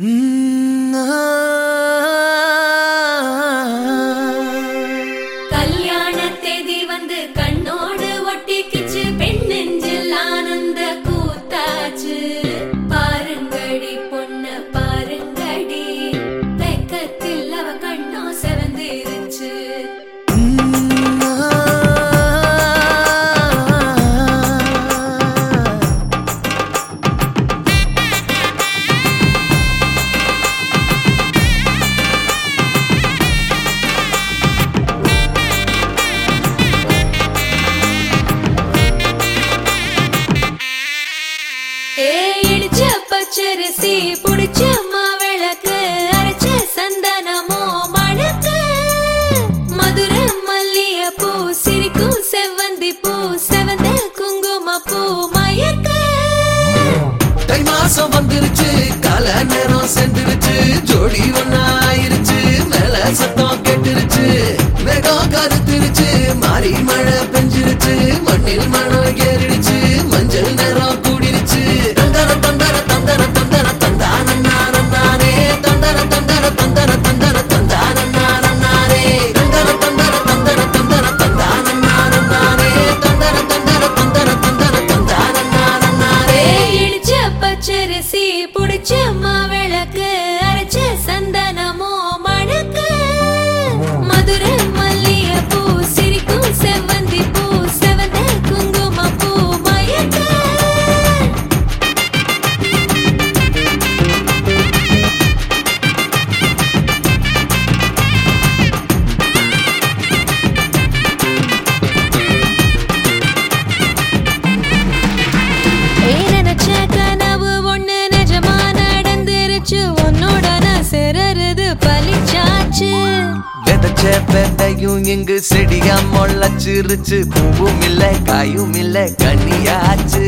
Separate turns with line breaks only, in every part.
Mm-hmm. மாசம் வந்துருச்சு கால நேரம் சென்றுருச்சு ஜோடி
ஒன்னா
வச்ச பெண்டையும் இங்கு செடியா முளைச்சிருச்சு. பூவும் இல்லை காயும் இல்லை கனியாச்சு.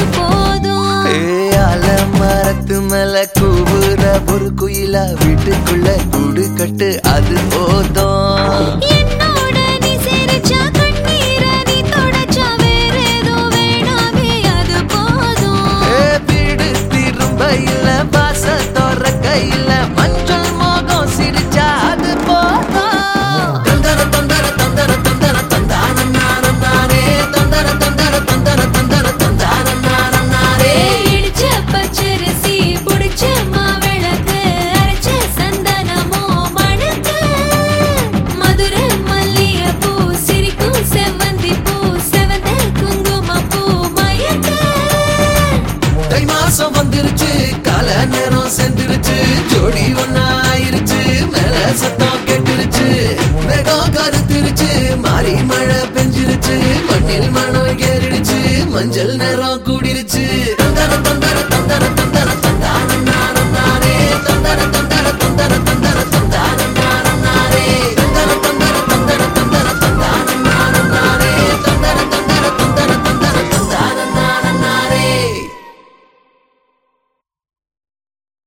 அது போதும்.
அல மரத்து மேல கூவுற ஒரு வீட்டுக்குள்ள குடு கட்டு அது போதும். நேரம் சென்றுருச்சு. ஜோடி ஒன்னாயிருச்சு மேல சத்தம்